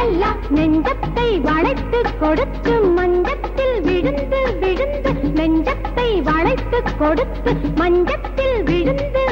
விட்டான் நெஞ்சத்தை வளைத்து கொடுத்து மஞ்சத்தில் விழுந்து விழுந்து நெஞ்சத்தை வளைத்து கொடுத்து மஞ்சத்தில் விழுந்து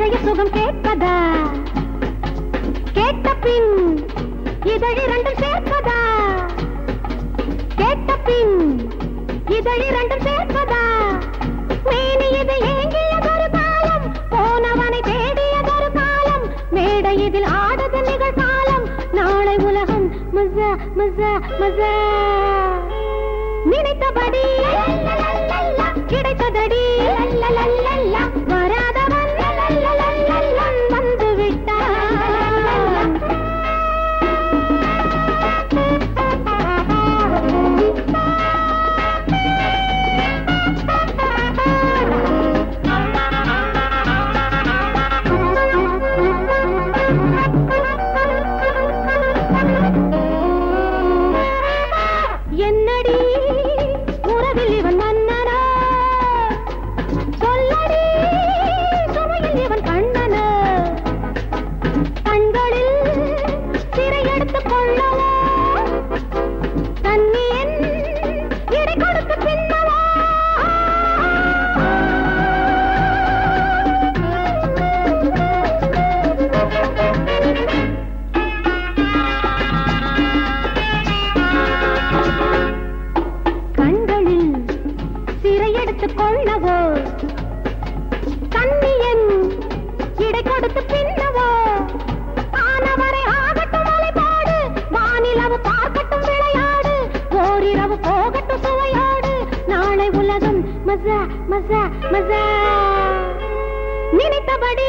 பழைய சுகம் கேட்பதா? கேட்ட பின் இதழிரண்டும் சேர்ப்பதா? கேட்ட பின் இதழிரண்டும் சேர்ப்பதா? மேனி இது ஏங்கியதொரு காலம் போனவனை தேடியதொரு காலம் மேடை இதில் ஆடது நிகழ்காலம் நாளை உலகம் மசா மசா மசா. நினைத்தபடி கிடைத்ததடி. எடுத்துக் கொள்ளவோ? கண்ணியன் இடை கொடுத்து பின்னவோ? ஆனவரை ஆகட்டும் அலைபாடு வானிலவு பார்க்கட்டும் விளையாடு. ஓரிரவு போகட்டும் சுவையாடு. நாளை உலகம் மசா மசா மசா. நினைத்தபடி